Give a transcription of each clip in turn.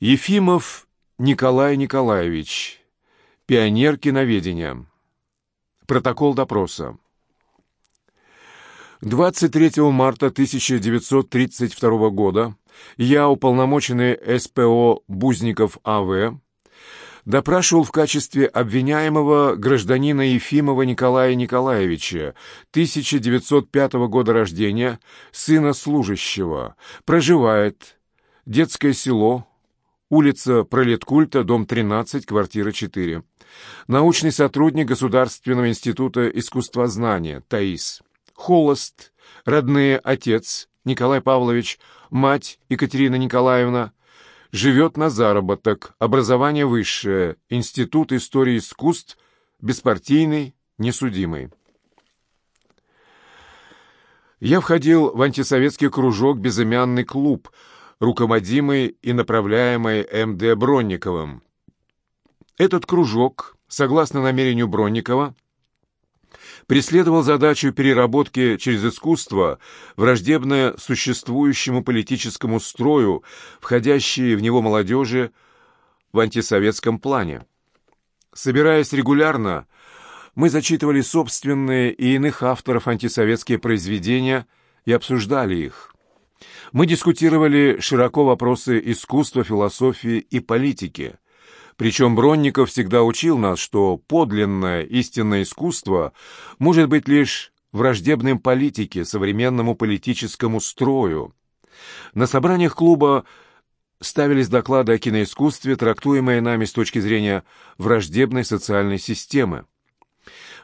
Ефимов Николай Николаевич, пионер киноведения. Протокол допроса. 23 марта 1932 года я, уполномоченный СПО Бузников А.В., допрашивал в качестве обвиняемого гражданина Ефимова Николая Николаевича, 1905 года рождения, сына служащего, проживает, детское село, улица Пролеткульта, дом 13, квартира 4. Научный сотрудник Государственного института искусствознания, ТАИС. Холост, родные отец Николай Павлович, мать Екатерина Николаевна, живет на заработок, образование высшее, Институт истории искусств, беспартийный, несудимый. Я входил в антисоветский кружок «Безымянный клуб», руководимый и направляемый М.Д. Бронниковым. Этот кружок, согласно намерению Бронникова, преследовал задачу переработки через искусство враждебно существующему политическому строю, входящие в него молодежи в антисоветском плане. Собираясь регулярно, мы зачитывали собственные и иных авторов антисоветские произведения и обсуждали их. Мы дискутировали широко вопросы искусства, философии и политики – причем Бронников всегда учил нас, что подлинное истинное искусство может быть лишь враждебным политике, современному политическому строю. На собраниях клуба ставились доклады о киноискусстве, трактуемые нами с точки зрения враждебной социальной системы.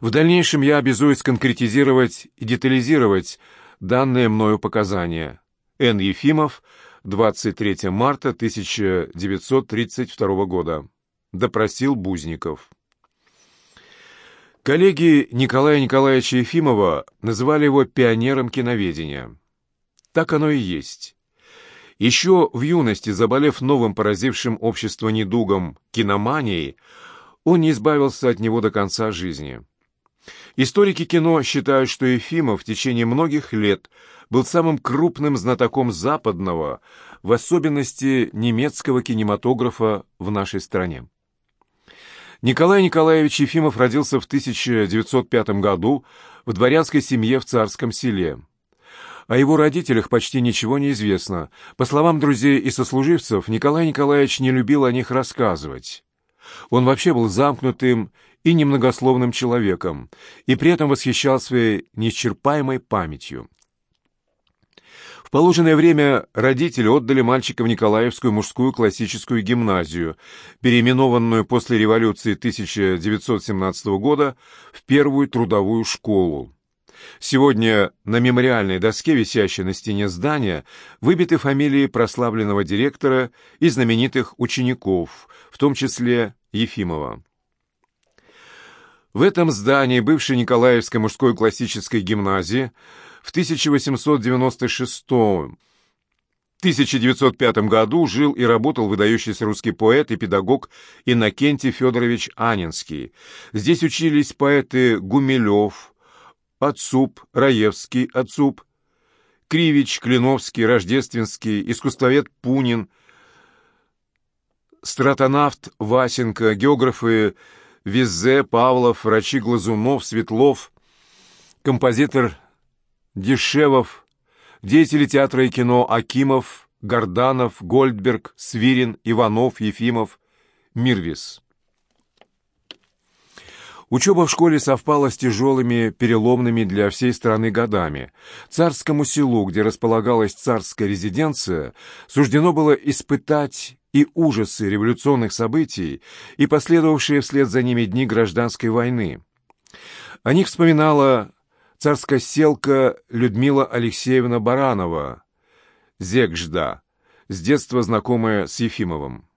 В дальнейшем я обязуюсь конкретизировать и детализировать данные мною показания. Н. Ефимов, 23 марта 1932 года допросил Бузников. Коллеги Николая Николаевича Ефимова называли его пионером киноведения. Так оно и есть. Еще в юности, заболев новым поразившим общество недугом киноманией, он не избавился от него до конца жизни. Историки кино считают, что Ефимов в течение многих лет был самым крупным знатоком западного, в особенности немецкого кинематографа в нашей стране. Николай Николаевич Ефимов родился в 1905 году в дворянской семье в Царском селе. О его родителях почти ничего не известно. По словам друзей и сослуживцев, Николай Николаевич не любил о них рассказывать. Он вообще был замкнутым и немногословным человеком, и при этом восхищал своей неисчерпаемой памятью положенное время родители отдали мальчика в Николаевскую мужскую классическую гимназию, переименованную после революции 1917 года в первую трудовую школу. Сегодня на мемориальной доске, висящей на стене здания, выбиты фамилии прославленного директора и знаменитых учеников, в том числе Ефимова. В этом здании бывшей Николаевской мужской классической гимназии в 1896-1905 году жил и работал выдающийся русский поэт и педагог Иннокентий Федорович Анинский. Здесь учились поэты Гумилев, Отцуп, Раевский, Отцуп, Кривич, Клиновский, Рождественский, искусствовед Пунин, стратонавт Васенко, географы Визе, Павлов, врачи Глазунов, Светлов, композитор Дешевов, деятели театра и кино Акимов, Горданов, Гольдберг, Свирин, Иванов, Ефимов, Мирвис. Учеба в школе совпала с тяжелыми, переломными для всей страны годами. Царскому селу, где располагалась царская резиденция, суждено было испытать и ужасы революционных событий, и последовавшие вслед за ними дни гражданской войны. О них вспоминала царская селка Людмила Алексеевна Баранова, Зекжда, с детства знакомая с Ефимовым.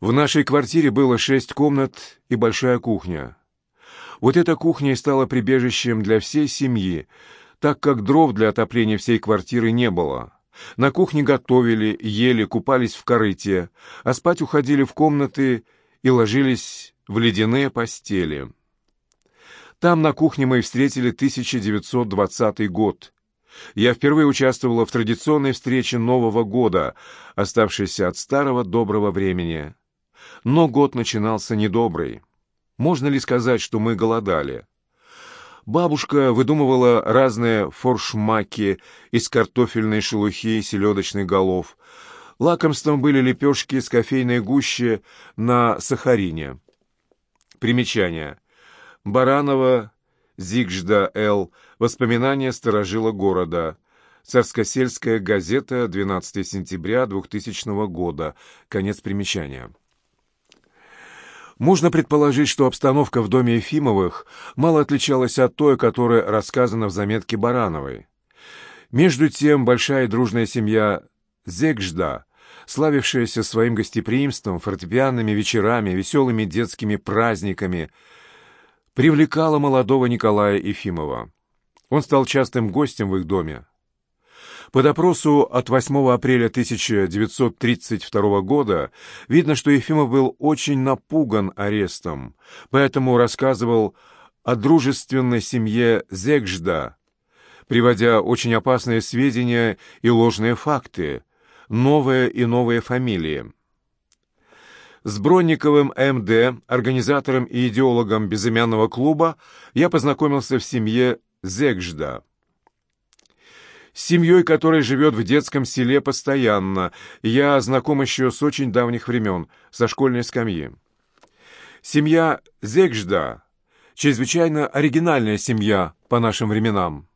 В нашей квартире было шесть комнат и большая кухня. Вот эта кухня и стала прибежищем для всей семьи, так как дров для отопления всей квартиры не было. На кухне готовили, ели, купались в корыте, а спать уходили в комнаты и ложились в ледяные постели. Там на кухне мы встретили 1920 год. я впервые участвовала в традиционной встрече Нового года, оставшейся от старого доброго времени. Но год начинался недобрый. Можно ли сказать, что мы голодали? Бабушка выдумывала разные форшмаки из картофельной шелухи и селедочных голов. Лакомством были лепешки с кофейной гуще на сахарине. Примечание. Баранова, Зигжда Л. Воспоминания сторожила города. Царскосельская газета, 12 сентября 2000 года. Конец примечания. Можно предположить, что обстановка в доме Ефимовых мало отличалась от той, которая рассказана в заметке Барановой. Между тем, большая и дружная семья Зегжда, славившаяся своим гостеприимством, фортепианными вечерами, веселыми детскими праздниками, привлекала молодого Николая Ефимова. Он стал частым гостем в их доме. По допросу от 8 апреля 1932 года видно, что Ефимов был очень напуган арестом, поэтому рассказывал о дружественной семье Зегжда, приводя очень опасные сведения и ложные факты, новые и новые фамилии. С Бронниковым МД, организатором и идеологом безымянного клуба, я познакомился в семье Зегжда с семьей, которая живет в детском селе постоянно. Я знаком еще с очень давних времен, со школьной скамьи. Семья Зегжда — чрезвычайно оригинальная семья по нашим временам.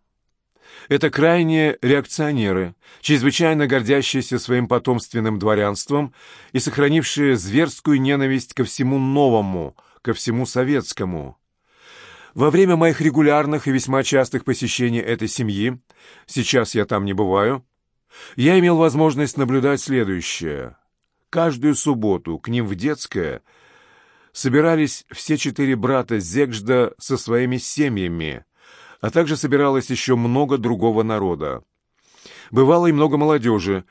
Это крайние реакционеры, чрезвычайно гордящиеся своим потомственным дворянством и сохранившие зверскую ненависть ко всему новому, ко всему советскому. Во время моих регулярных и весьма частых посещений этой семьи, сейчас я там не бываю, я имел возможность наблюдать следующее. Каждую субботу к ним в детское собирались все четыре брата Зегжда со своими семьями, а также собиралось еще много другого народа. Бывало и много молодежи,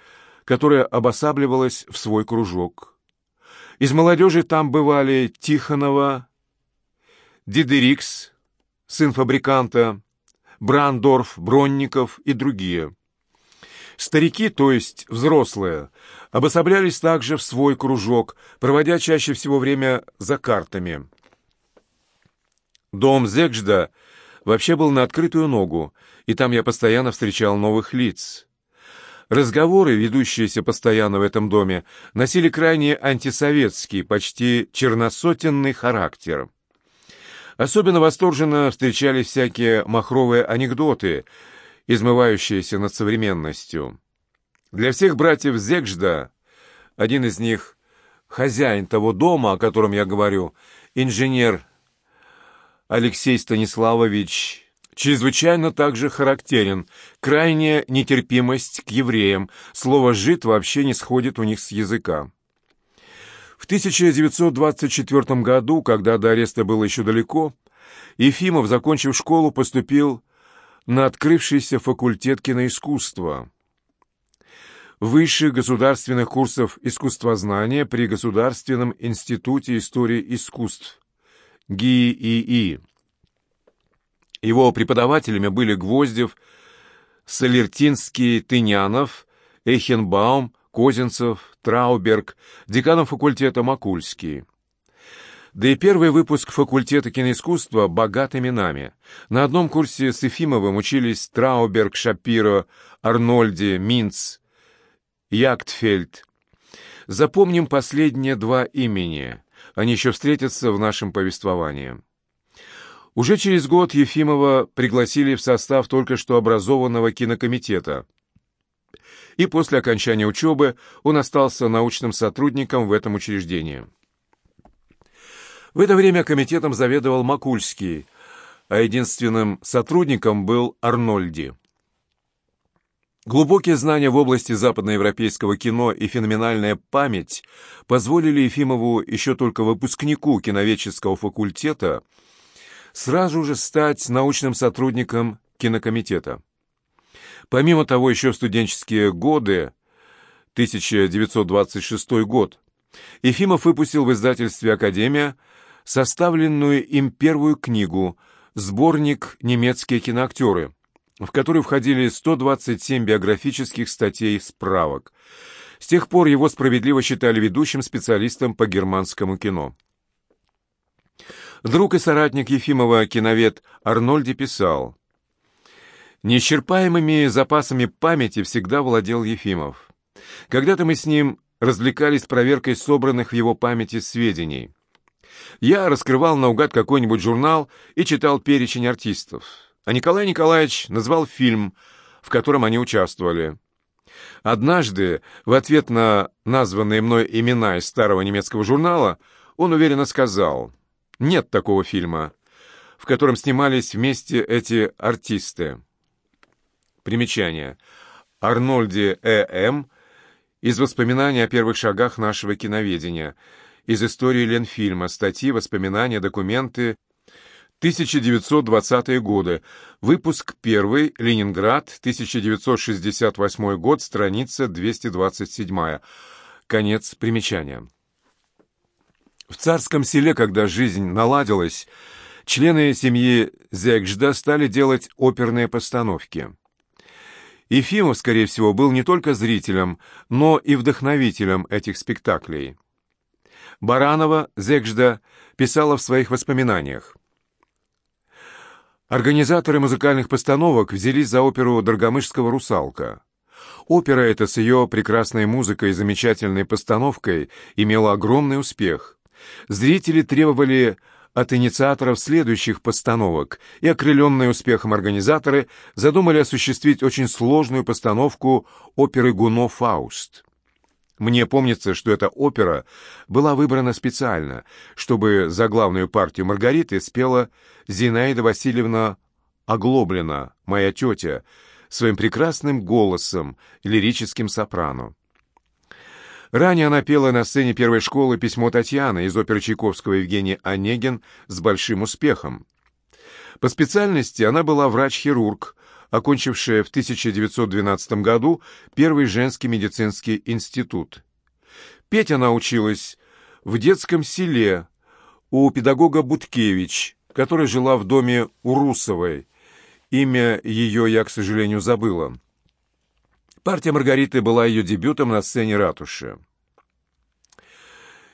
которая обосабливалась в свой кружок. Из молодежи там бывали Тихонова, Дидерикс, сын фабриканта, Брандорф, Бронников и другие. Старики, то есть взрослые, обособлялись также в свой кружок, проводя чаще всего время за картами. Дом Зегжда вообще был на открытую ногу, и там я постоянно встречал новых лиц. Разговоры, ведущиеся постоянно в этом доме, носили крайне антисоветский, почти черносотенный характер. Особенно восторженно встречались всякие махровые анекдоты, измывающиеся над современностью. Для всех братьев Зегжда, один из них, хозяин того дома, о котором я говорю, инженер Алексей Станиславович, чрезвычайно также характерен, крайняя нетерпимость к евреям, слово «жид» вообще не сходит у них с языка. В 1924 году, когда до ареста было еще далеко, Ефимов, закончив школу, поступил на открывшийся факультет киноискусства. Высших государственных курсов искусствознания при Государственном институте истории искусств ГИИИ. Его преподавателями были Гвоздев, Солертинский, Тынянов, Эхенбаум, Козинцев, Трауберг, деканом факультета Макульский. Да и первый выпуск факультета киноискусства богат именами. На одном курсе с Ефимовым учились Трауберг, Шапиро, Арнольди, Минц, Яктфельд. Запомним последние два имени. Они еще встретятся в нашем повествовании. Уже через год Ефимова пригласили в состав только что образованного кинокомитета и после окончания учебы он остался научным сотрудником в этом учреждении. В это время комитетом заведовал Макульский, а единственным сотрудником был Арнольди. Глубокие знания в области западноевропейского кино и феноменальная память позволили Ефимову еще только выпускнику киноведческого факультета сразу же стать научным сотрудником кинокомитета. Помимо того, еще в студенческие годы, 1926 год, Ефимов выпустил в издательстве «Академия» составленную им первую книгу «Сборник «Немецкие киноактеры», в который входили 127 биографических статей справок. С тех пор его справедливо считали ведущим специалистом по германскому кино. Друг и соратник Ефимова, киновед Арнольди, писал, «Неисчерпаемыми запасами памяти всегда владел Ефимов. Когда-то мы с ним развлекались проверкой собранных в его памяти сведений. Я раскрывал наугад какой-нибудь журнал и читал перечень артистов, а Николай Николаевич назвал фильм, в котором они участвовали. Однажды, в ответ на названные мной имена из старого немецкого журнала, он уверенно сказал «Нет такого фильма, в котором снимались вместе эти артисты». Примечание. Арнольди Э.М. из воспоминаний о первых шагах нашего киноведения, из истории Ленфильма, статьи, воспоминания, документы, 1920-е годы. Выпуск 1. Ленинград, 1968 год, страница 227. Конец примечания. В царском селе, когда жизнь наладилась, члены семьи Зегжда стали делать оперные постановки. Ефимов, скорее всего, был не только зрителем, но и вдохновителем этих спектаклей. Баранова Зегжда писала в своих воспоминаниях. Организаторы музыкальных постановок взялись за оперу Драгомышского «Русалка». Опера эта с ее прекрасной музыкой и замечательной постановкой имела огромный успех. Зрители требовали от инициаторов следующих постановок, и окрыленные успехом организаторы задумали осуществить очень сложную постановку оперы Гуно «Фауст». Мне помнится, что эта опера была выбрана специально, чтобы за главную партию Маргариты спела Зинаида Васильевна Оглоблина, моя тетя, своим прекрасным голосом, лирическим сопрано. Ранее она пела на сцене первой школы «Письмо Татьяны» из оперы Чайковского Евгений Онегин с большим успехом. По специальности она была врач-хирург, окончившая в 1912 году первый женский медицинский институт. Петь она училась в детском селе у педагога Буткевич, которая жила в доме Урусовой. Имя ее я, к сожалению, забыла. Партия Маргариты была ее дебютом на сцене ратуши.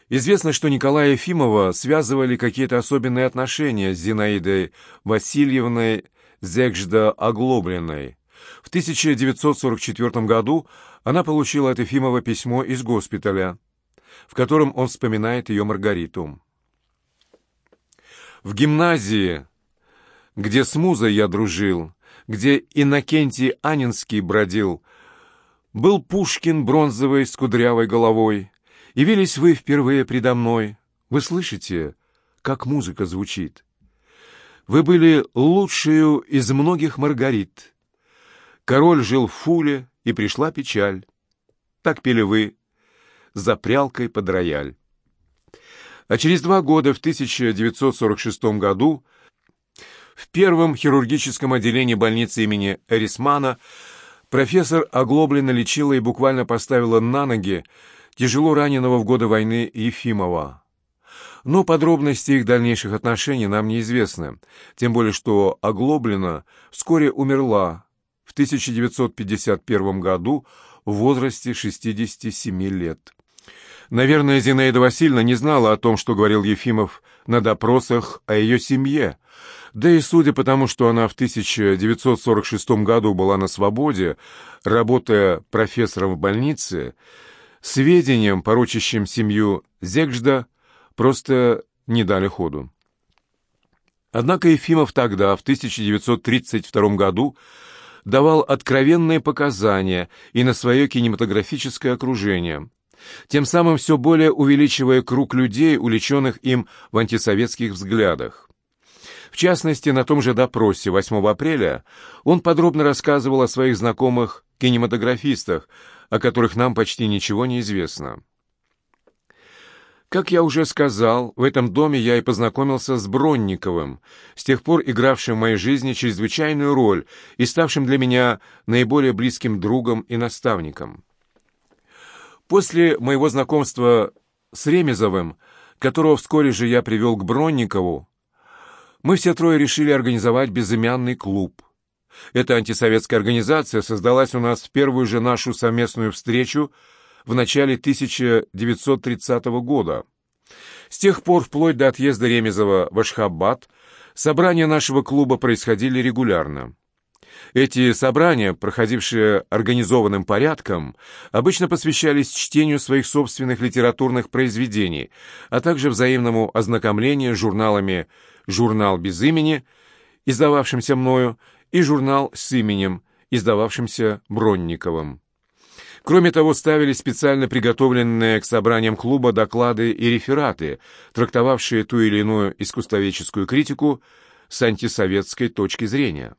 Известно, что Николая Ефимова связывали какие-то особенные отношения с Зинаидой Васильевной Зегжда Оглобленной. В 1944 году она получила от Ефимова письмо из госпиталя, в котором он вспоминает ее Маргариту. В гимназии, где с музой я дружил, где Иннокентий Анинский бродил, был Пушкин бронзовый с кудрявой головой, явились вы впервые предо мной. Вы слышите, как музыка звучит? Вы были лучшую из многих Маргарит. Король жил в Фуле, и пришла печаль. Так пели вы, за прялкой под рояль. А через два года, в 1946 году, в первом хирургическом отделении больницы имени Эрисмана профессор оглобленно лечила и буквально поставила на ноги тяжело раненого в годы войны Ефимова но подробности их дальнейших отношений нам неизвестны, тем более что Оглоблина вскоре умерла в 1951 году в возрасте 67 лет. Наверное, Зинаида Васильевна не знала о том, что говорил Ефимов на допросах о ее семье, да и судя по тому, что она в 1946 году была на свободе, работая профессором в больнице, сведениям, порочащим семью Зегжда, просто не дали ходу. Однако Ефимов тогда, в 1932 году, давал откровенные показания и на свое кинематографическое окружение, тем самым все более увеличивая круг людей, увлеченных им в антисоветских взглядах. В частности, на том же допросе 8 апреля он подробно рассказывал о своих знакомых кинематографистах, о которых нам почти ничего не известно. Как я уже сказал, в этом доме я и познакомился с Бронниковым, с тех пор игравшим в моей жизни чрезвычайную роль и ставшим для меня наиболее близким другом и наставником. После моего знакомства с Ремезовым, которого вскоре же я привел к Бронникову, мы все трое решили организовать безымянный клуб. Эта антисоветская организация создалась у нас в первую же нашу совместную встречу в начале 1930 года. С тех пор, вплоть до отъезда Ремезова в Ашхабад, собрания нашего клуба происходили регулярно. Эти собрания, проходившие организованным порядком, обычно посвящались чтению своих собственных литературных произведений, а также взаимному ознакомлению с журналами «Журнал без имени», издававшимся мною, и журнал с именем, издававшимся Бронниковым. Кроме того, ставили специально приготовленные к собраниям клуба доклады и рефераты, трактовавшие ту или иную искусствоведческую критику с антисоветской точки зрения.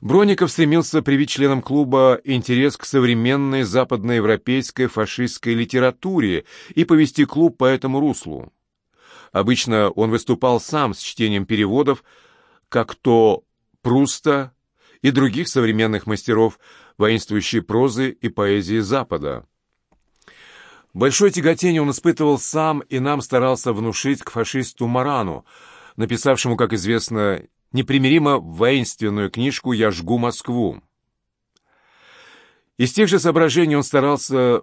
Бронников стремился привить членам клуба интерес к современной западноевропейской фашистской литературе и повести клуб по этому руслу. Обычно он выступал сам с чтением переводов, как то Пруста и других современных мастеров воинствующей прозы и поэзии Запада. Большое тяготение он испытывал сам и нам старался внушить к фашисту Марану, написавшему, как известно, непримиримо воинственную книжку «Я жгу Москву». Из тех же соображений он старался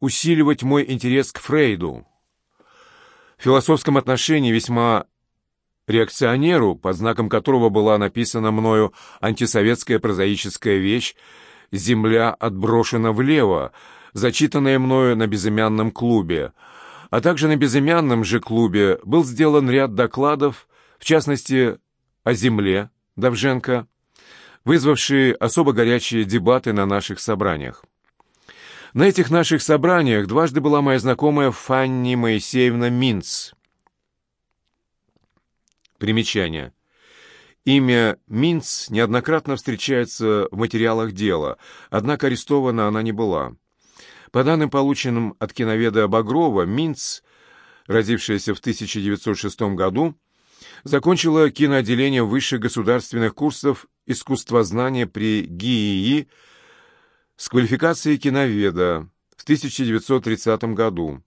усиливать мой интерес к Фрейду. В философском отношении весьма реакционеру, под знаком которого была написана мною антисоветская прозаическая вещь «Земля отброшена влево», зачитанная мною на безымянном клубе, а также на безымянном же клубе был сделан ряд докладов, в частности, о земле Давженко, вызвавшие особо горячие дебаты на наших собраниях. На этих наших собраниях дважды была моя знакомая Фанни Моисеевна Минц – Примечание. Имя Минц неоднократно встречается в материалах дела, однако арестована она не была. По данным, полученным от киноведа Багрова, Минц, родившаяся в 1906 году, закончила киноотделение высших государственных курсов искусствознания при ГИИ с квалификацией киноведа в 1930 году.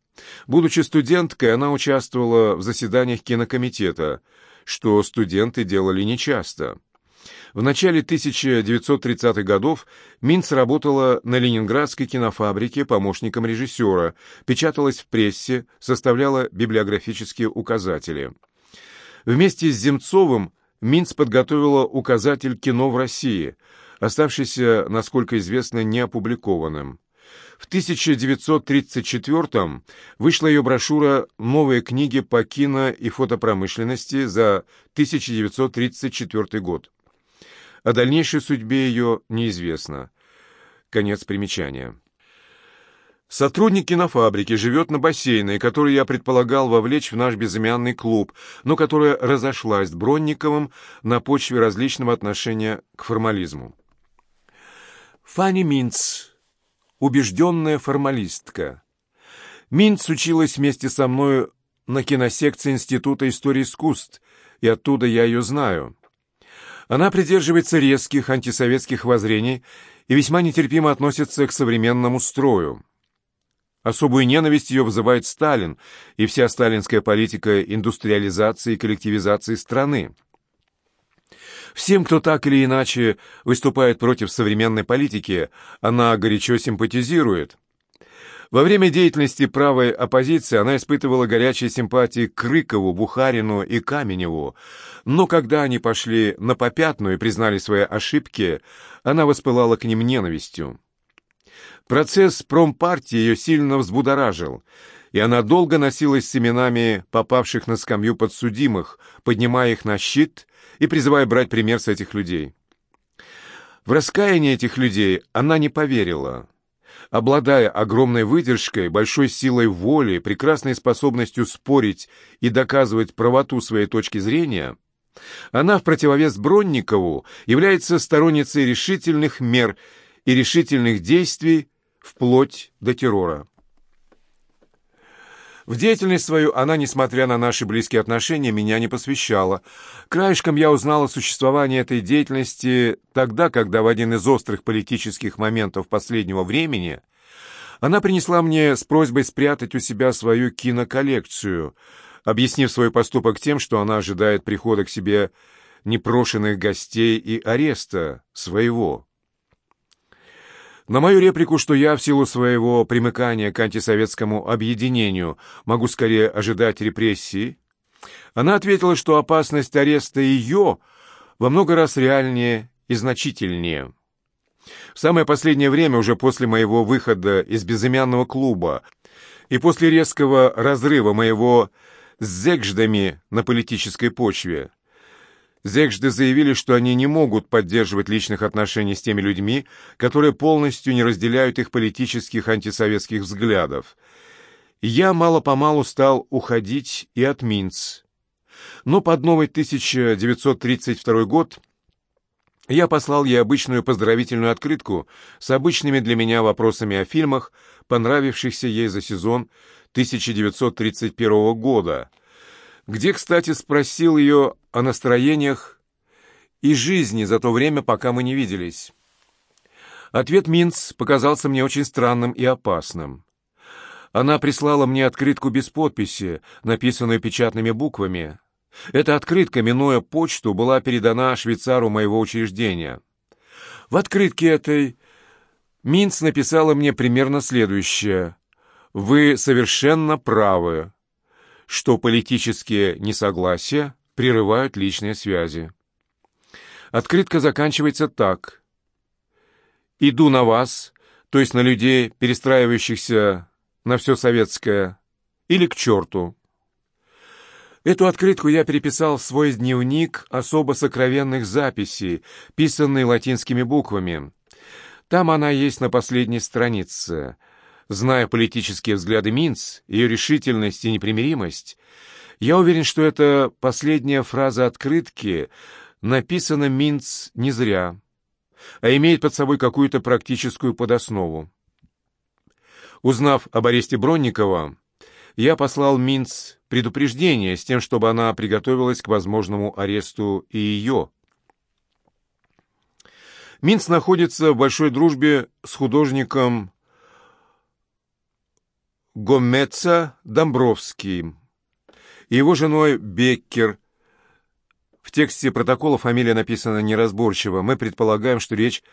Будучи студенткой, она участвовала в заседаниях кинокомитета – что студенты делали нечасто. В начале 1930-х годов Минц работала на Ленинградской кинофабрике помощником режиссера, печаталась в прессе, составляла библиографические указатели. Вместе с Земцовым Минц подготовила указатель «Кино в России», оставшийся, насколько известно, неопубликованным. В 1934-м вышла ее брошюра «Новые книги по кино и фотопромышленности» за 1934 год. О дальнейшей судьбе ее неизвестно. Конец примечания. Сотрудник кинофабрики живет на бассейне, который я предполагал вовлечь в наш безымянный клуб, но которая разошлась с Бронниковым на почве различного отношения к формализму. Фанни Минц убежденная формалистка. Минц училась вместе со мною на киносекции Института истории искусств, и оттуда я ее знаю. Она придерживается резких антисоветских воззрений и весьма нетерпимо относится к современному строю. Особую ненависть ее вызывает Сталин и вся сталинская политика индустриализации и коллективизации страны. Всем, кто так или иначе выступает против современной политики, она горячо симпатизирует. Во время деятельности правой оппозиции она испытывала горячие симпатии к Крыкову, Бухарину и Каменеву, но когда они пошли на попятную и признали свои ошибки, она воспылала к ним ненавистью. Процесс промпартии ее сильно взбудоражил, и она долго носилась с именами попавших на скамью подсудимых, поднимая их на щит и призывая брать пример с этих людей. В раскаяние этих людей она не поверила. Обладая огромной выдержкой, большой силой воли, прекрасной способностью спорить и доказывать правоту своей точки зрения, она в противовес Бронникову является сторонницей решительных мер и решительных действий вплоть до террора. В деятельность свою она, несмотря на наши близкие отношения, меня не посвящала. Краешком я узнал о существовании этой деятельности тогда, когда в один из острых политических моментов последнего времени она принесла мне с просьбой спрятать у себя свою киноколлекцию, объяснив свой поступок тем, что она ожидает прихода к себе непрошенных гостей и ареста своего. На мою реплику, что я в силу своего примыкания к антисоветскому объединению могу скорее ожидать репрессий, она ответила, что опасность ареста ее во много раз реальнее и значительнее. В самое последнее время, уже после моего выхода из безымянного клуба и после резкого разрыва моего с зекждами на политической почве, Зекжды заявили, что они не могут поддерживать личных отношений с теми людьми, которые полностью не разделяют их политических антисоветских взглядов. я мало-помалу стал уходить и от Минц. Но под новый 1932 год я послал ей обычную поздравительную открытку с обычными для меня вопросами о фильмах, понравившихся ей за сезон 1931 года, где, кстати, спросил ее о настроениях и жизни за то время, пока мы не виделись. Ответ Минц показался мне очень странным и опасным. Она прислала мне открытку без подписи, написанную печатными буквами. Эта открытка, минуя почту, была передана швейцару моего учреждения. В открытке этой Минц написала мне примерно следующее. «Вы совершенно правы, что политические несогласия прерывают личные связи». Открытка заканчивается так. «Иду на вас, то есть на людей, перестраивающихся на все советское, или к черту». Эту открытку я переписал в свой дневник особо сокровенных записей, писанный латинскими буквами. Там она есть на последней странице. Зная политические взгляды Минц, ее решительность и непримиримость, я уверен, что эта последняя фраза открытки написана Минц не зря, а имеет под собой какую-то практическую подоснову. Узнав об аресте Бронникова, я послал Минц предупреждение с тем, чтобы она приготовилась к возможному аресту и ее. Минц находится в большой дружбе с художником Гомеца Домбровским и его женой Беккер. В тексте протокола фамилия написана неразборчиво. Мы предполагаем, что речь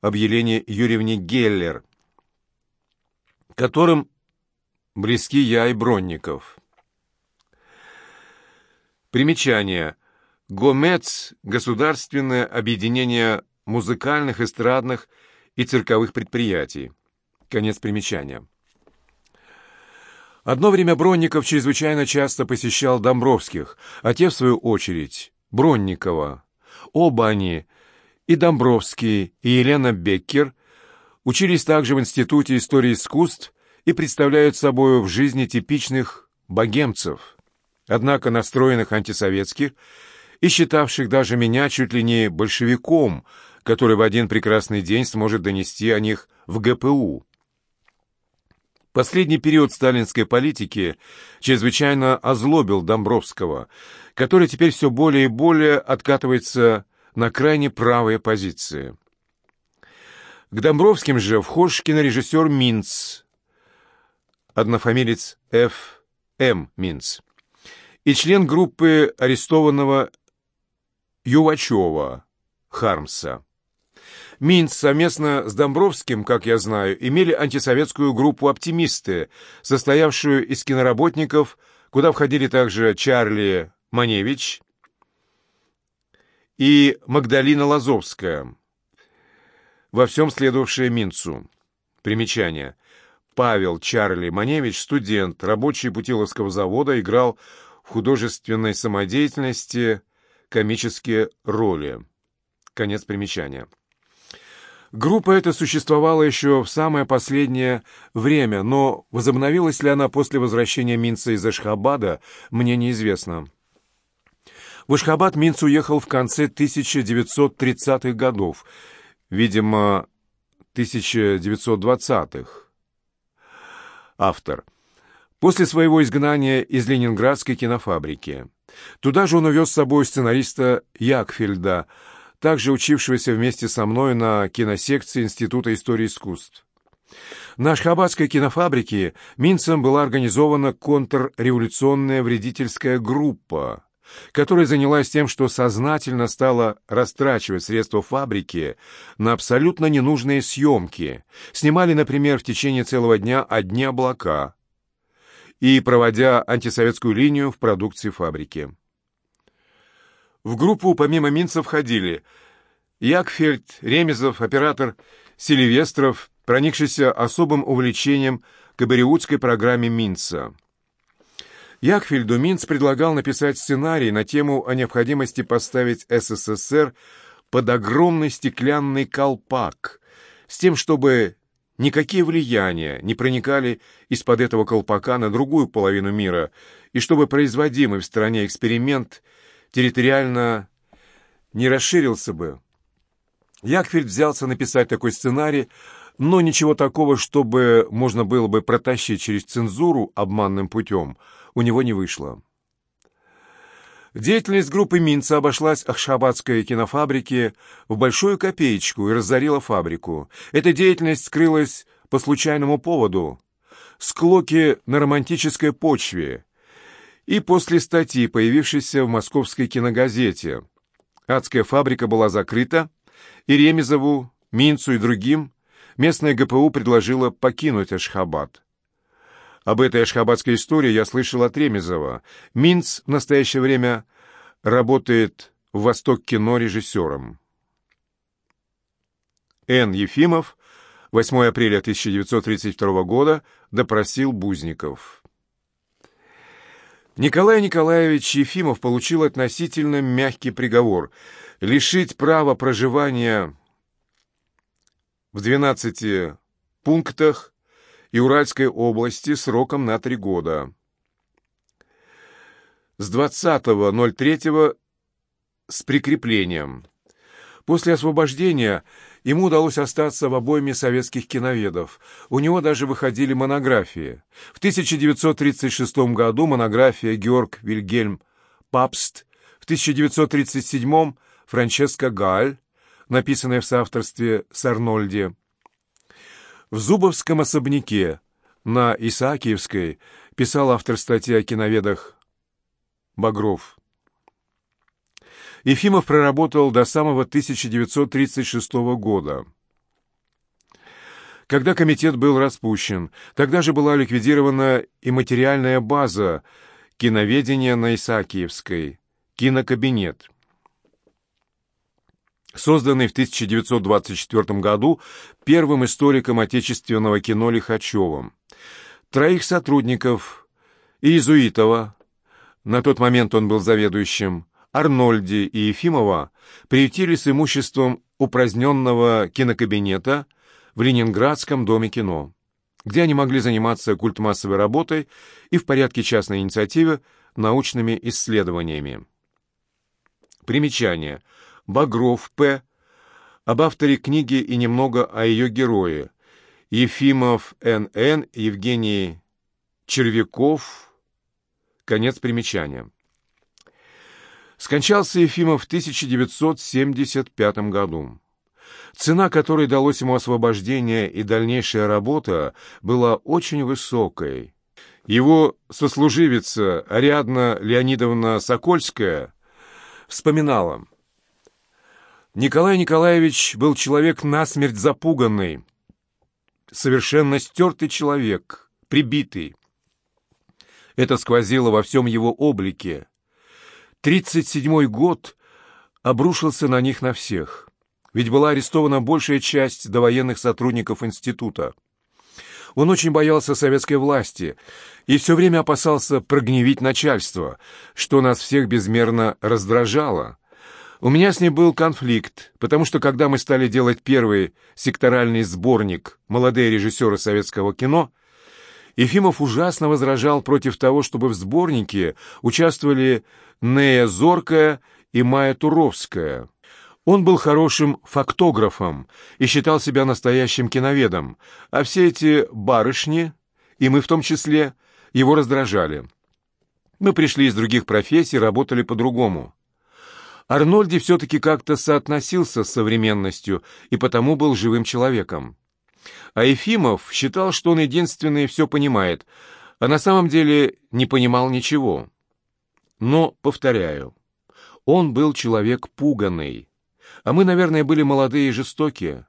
об Елене Юрьевне Геллер, которым близки я и Бронников. Примечание. ГОМЕЦ – Государственное объединение музыкальных, эстрадных и цирковых предприятий. Конец примечания. Одно время Бронников чрезвычайно часто посещал Домбровских, а те, в свою очередь, Бронникова. Оба они, и Домбровский, и Елена Беккер, учились также в Институте истории искусств и представляют собой в жизни типичных богемцев – однако настроенных антисоветских и считавших даже меня чуть ли не большевиком, который в один прекрасный день сможет донести о них в ГПУ. Последний период сталинской политики чрезвычайно озлобил Домбровского, который теперь все более и более откатывается на крайне правые позиции. К Домбровским же вхож кинорежиссер Минц, однофамилец Ф. М. Минц и член группы арестованного Ювачева, Хармса. Минц совместно с Домбровским, как я знаю, имели антисоветскую группу «Оптимисты», состоявшую из киноработников, куда входили также Чарли Маневич и Магдалина Лазовская, во всем следовавшая Минцу. Примечание. Павел Чарли Маневич, студент, рабочий Путиловского завода, играл художественной самодеятельности комические роли. Конец примечания. Группа эта существовала еще в самое последнее время, но возобновилась ли она после возвращения Минца из Ашхабада, мне неизвестно. В Ашхабад Минц уехал в конце 1930-х годов, видимо, 1920-х. Автор – после своего изгнания из ленинградской кинофабрики. Туда же он увез с собой сценариста Якфельда, также учившегося вместе со мной на киносекции Института истории искусств. На Ашхабадской кинофабрике Минцем была организована контрреволюционная вредительская группа, которая занялась тем, что сознательно стала растрачивать средства фабрики на абсолютно ненужные съемки. Снимали, например, в течение целого дня одни облака и проводя антисоветскую линию в продукции фабрики. В группу помимо Минца входили Якфельд, Ремезов, оператор Селивестров, проникшийся особым увлечением к абориутской программе Минца. Якфельду Минц предлагал написать сценарий на тему о необходимости поставить СССР под огромный стеклянный колпак, с тем, чтобы никакие влияния не проникали из-под этого колпака на другую половину мира, и чтобы производимый в стране эксперимент территориально не расширился бы. Якфельд взялся написать такой сценарий, но ничего такого, чтобы можно было бы протащить через цензуру обманным путем, у него не вышло. Деятельность группы Минца обошлась Ахшабадской кинофабрике в большую копеечку и разорила фабрику. Эта деятельность скрылась по случайному поводу, склоки на романтической почве и после статьи, появившейся в московской киногазете. Адская фабрика была закрыта, и Ремезову, Минцу и другим местное ГПУ предложило покинуть Ашхабад. Об этой ашхабадской истории я слышал от Ремезова. Минц в настоящее время работает в «Восток кино» режиссером. Н. Ефимов, 8 апреля 1932 года, допросил Бузников. Николай Николаевич Ефимов получил относительно мягкий приговор – лишить права проживания в 12 пунктах и Уральской области сроком на три года. С 20.03 с прикреплением. После освобождения ему удалось остаться в обойме советских киноведов. У него даже выходили монографии. В 1936 году монография Георг Вильгельм Папст, в 1937 Франческо Галь, написанная в соавторстве с Арнольди. В Зубовском особняке на Исаакиевской писал автор статьи о киноведах Багров. Ефимов проработал до самого 1936 года. Когда комитет был распущен, тогда же была ликвидирована и материальная база киноведения на Исаакиевской, кинокабинет созданный в 1924 году первым историком отечественного кино Лихачевым. Троих сотрудников Иезуитова, на тот момент он был заведующим, Арнольди и Ефимова приютили с имуществом упраздненного кинокабинета в Ленинградском доме кино, где они могли заниматься культмассовой работой и в порядке частной инициативы научными исследованиями. Примечание – Багров П., об авторе книги и немного о ее герое, Ефимов Н.Н., Евгений Червяков, конец примечания. Скончался Ефимов в 1975 году. Цена, которой далось ему освобождение и дальнейшая работа, была очень высокой. Его сослуживица Ариадна Леонидовна Сокольская вспоминала – Николай Николаевич был человек насмерть запуганный, совершенно стертый человек, прибитый. Это сквозило во всем его облике. Тридцать седьмой год обрушился на них на всех, ведь была арестована большая часть довоенных сотрудников института. Он очень боялся советской власти и все время опасался прогневить начальство, что нас всех безмерно раздражало. У меня с ней был конфликт, потому что когда мы стали делать первый секторальный сборник «Молодые режиссеры советского кино», Ефимов ужасно возражал против того, чтобы в сборнике участвовали Нея Зоркая и Майя Туровская. Он был хорошим фактографом и считал себя настоящим киноведом, а все эти барышни, и мы в том числе, его раздражали. Мы пришли из других профессий, работали по-другому. Арнольди все-таки как-то соотносился с современностью и потому был живым человеком. А Ефимов считал, что он единственный все понимает, а на самом деле не понимал ничего. Но, повторяю, он был человек пуганный, а мы, наверное, были молодые и жестокие.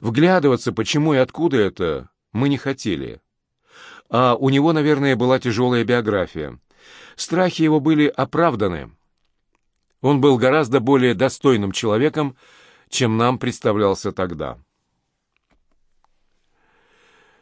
Вглядываться, почему и откуда это, мы не хотели. А у него, наверное, была тяжелая биография. Страхи его были оправданы. Он был гораздо более достойным человеком, чем нам представлялся тогда.